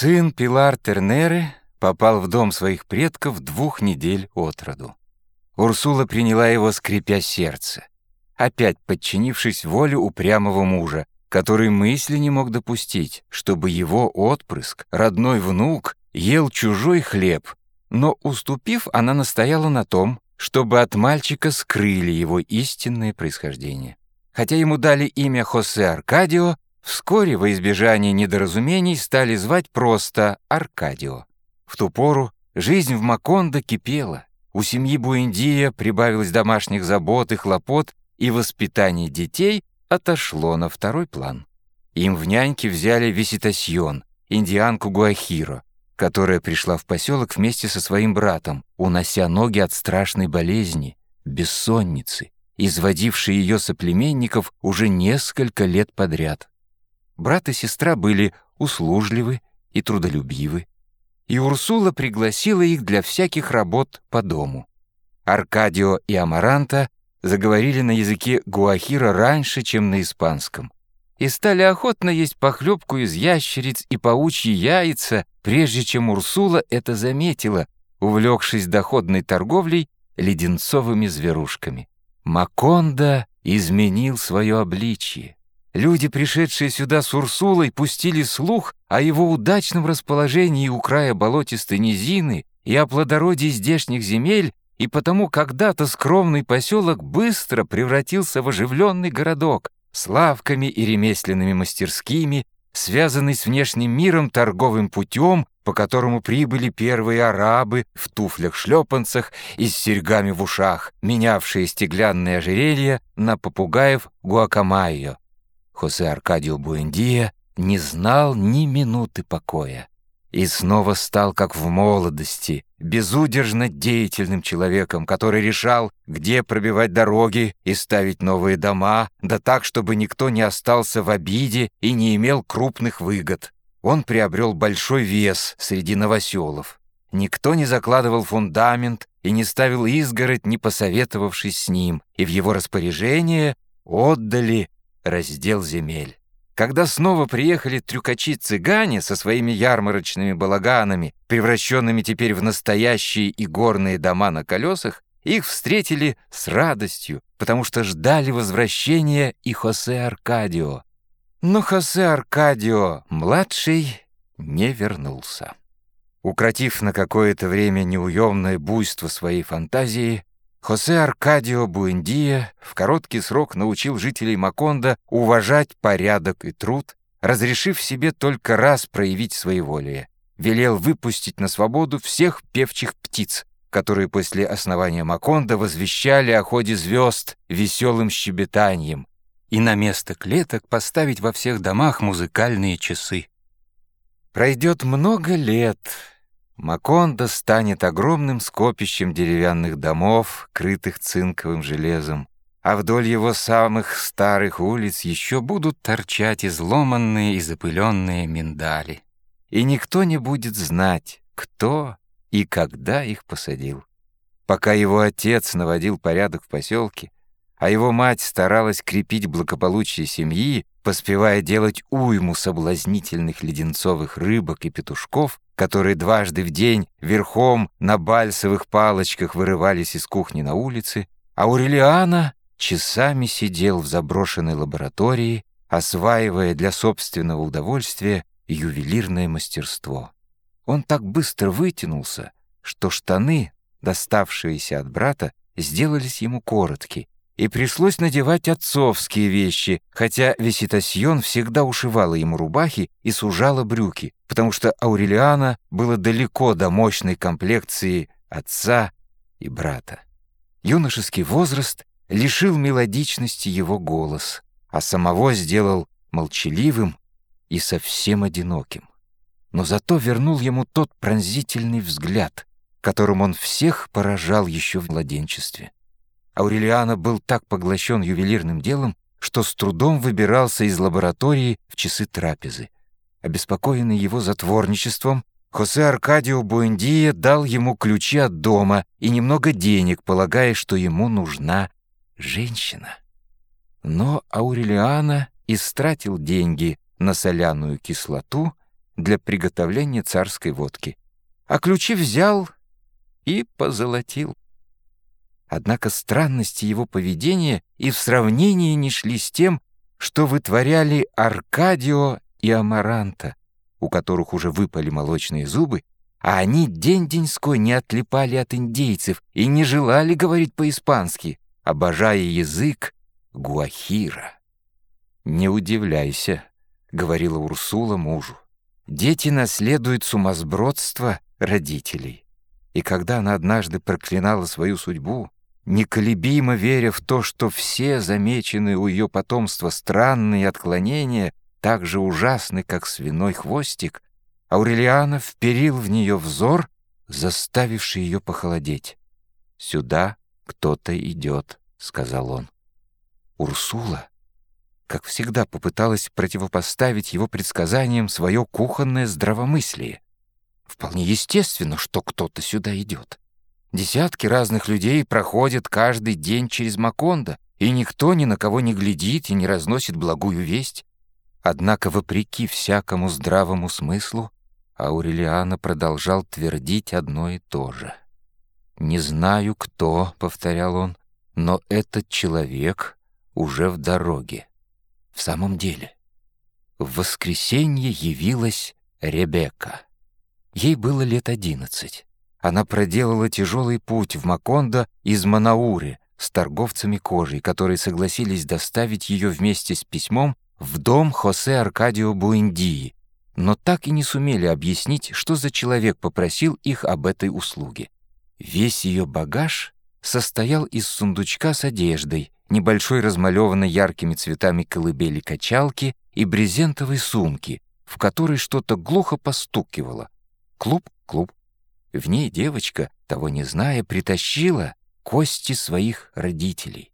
Сын Пилар Тернеры попал в дом своих предков двух недель от роду. Урсула приняла его, скрипя сердце, опять подчинившись воле упрямого мужа, который мысли не мог допустить, чтобы его отпрыск, родной внук, ел чужой хлеб, но, уступив, она настояла на том, чтобы от мальчика скрыли его истинное происхождение. Хотя ему дали имя Хосе Аркадио, вскоре во избежание недоразумений стали звать просто Аркадио. В ту пору жизнь в Макондо кипела. У семьи Буэндия прибавилось домашних забот и хлопот, и воспитание детей отошло на второй план. Им в няньки взяли Виситасьон, индианку Гуахиро, которая пришла в поселок вместе со своим братом, унося ноги от страшной болезни, бессонницы, изводившей ее соплеменников уже несколько лет подряд. Брат и сестра были услужливы и трудолюбивы, и Урсула пригласила их для всяких работ по дому. Аркадио и Амаранта заговорили на языке гуахира раньше, чем на испанском и стали охотно есть похлебку из ящериц и паучьи яйца, прежде чем Урсула это заметила, увлекшись доходной торговлей леденцовыми зверушками. Маконда изменил свое обличие. Люди, пришедшие сюда с Урсулой, пустили слух о его удачном расположении у края болотистой низины и о плодородии здешних земель, и потому когда-то скромный поселок быстро превратился в оживленный городок, с лавками и ремесленными мастерскими, связанный с внешним миром торговым путем, по которому прибыли первые арабы в туфлях-шлепанцах и с серьгами в ушах, менявшие стеклянные ожерелья на попугаев гуакамайо. Хосе Аркадио Буэндия не знал ни минуты покоя и снова стал, как в молодости, безудержно деятельным человеком, который решал, где пробивать дороги и ставить новые дома, да так, чтобы никто не остался в обиде и не имел крупных выгод. Он приобрел большой вес среди новоселов. Никто не закладывал фундамент и не ставил изгородь, не посоветовавшись с ним, и в его распоряжение отдали раздел земель. Когда снова приехали трюкачи-цыгане со своими ярмарочными балаганами, превращенными теперь в настоящие игорные дома на колесах, их встретили с радостью, потому что ждали возвращения и Хосе Аркадио. Но Хосе Аркадио, младший, не вернулся. Укротив на какое-то время неуемное буйство своей фантазии, Хосе Аркадио Буэндия в короткий срок научил жителей Макондо уважать порядок и труд, разрешив себе только раз проявить своеволие. Велел выпустить на свободу всех певчих птиц, которые после основания Макондо возвещали о ходе звезд веселым щебетанием, и на место клеток поставить во всех домах музыкальные часы. Пройдет много лет, Макондо станет огромным скопищем деревянных домов, крытых цинковым железом, а вдоль его самых старых улиц еще будут торчать изломанные и запыленные миндали. И никто не будет знать, кто и когда их посадил. Пока его отец наводил порядок в поселке, а его мать старалась крепить благополучие семьи, поспевая делать уйму соблазнительных леденцовых рыбок и петушков, которые дважды в день верхом на бальсовых палочках вырывались из кухни на улице, а Аурелиана часами сидел в заброшенной лаборатории, осваивая для собственного удовольствия ювелирное мастерство. Он так быстро вытянулся, что штаны, доставшиеся от брата, сделались ему коротки, и пришлось надевать отцовские вещи, хотя Виситасьон всегда ушивала ему рубахи и сужала брюки, потому что Аурелиана было далеко до мощной комплекции отца и брата. Юношеский возраст лишил мелодичности его голос, а самого сделал молчаливым и совсем одиноким. Но зато вернул ему тот пронзительный взгляд, которым он всех поражал еще в младенчестве. Аурелиано был так поглощен ювелирным делом, что с трудом выбирался из лаборатории в часы трапезы. Обеспокоенный его затворничеством, Хосе Аркадио Буэндия дал ему ключи от дома и немного денег, полагая, что ему нужна женщина. Но Аурелиано истратил деньги на соляную кислоту, для приготовления царской водки. А ключи взял и позолотил. Однако странности его поведения и в сравнении не шли с тем, что вытворяли Аркадио и Амаранта, у которых уже выпали молочные зубы, а они день-деньской не отлипали от индейцев и не желали говорить по-испански, обожая язык гуахира. «Не удивляйся», — говорила Урсула мужу. «Дети наследуют сумасбродство родителей». И когда она однажды проклинала свою судьбу, неколебимо веря в то, что все замеченные у ее потомства странные отклонения так же ужасны, как свиной хвостик, Аурелиана вперил в нее взор, заставивший ее похолодеть. «Сюда кто-то идет», — сказал он. Урсула, как всегда, попыталась противопоставить его предсказаниям свое кухонное здравомыслие. Вполне естественно, что кто-то сюда идет. Десятки разных людей проходят каждый день через Макондо, и никто ни на кого не глядит и не разносит благую весть. Однако, вопреки всякому здравому смыслу, Аурелиана продолжал твердить одно и то же. «Не знаю, кто», — повторял он, — «но этот человек уже в дороге». В самом деле, в воскресенье явилась Ребекка. Ей было лет одиннадцать. Она проделала тяжелый путь в Макондо из Манаури с торговцами кожей, которые согласились доставить ее вместе с письмом в дом Хосе Аркадио Буэндии, но так и не сумели объяснить, что за человек попросил их об этой услуге. Весь ее багаж состоял из сундучка с одеждой, небольшой размалеванной яркими цветами колыбели качалки и брезентовой сумки, в которой что-то глухо постукивало. Клуб, клуб. В ней девочка, того не зная, притащила кости своих родителей.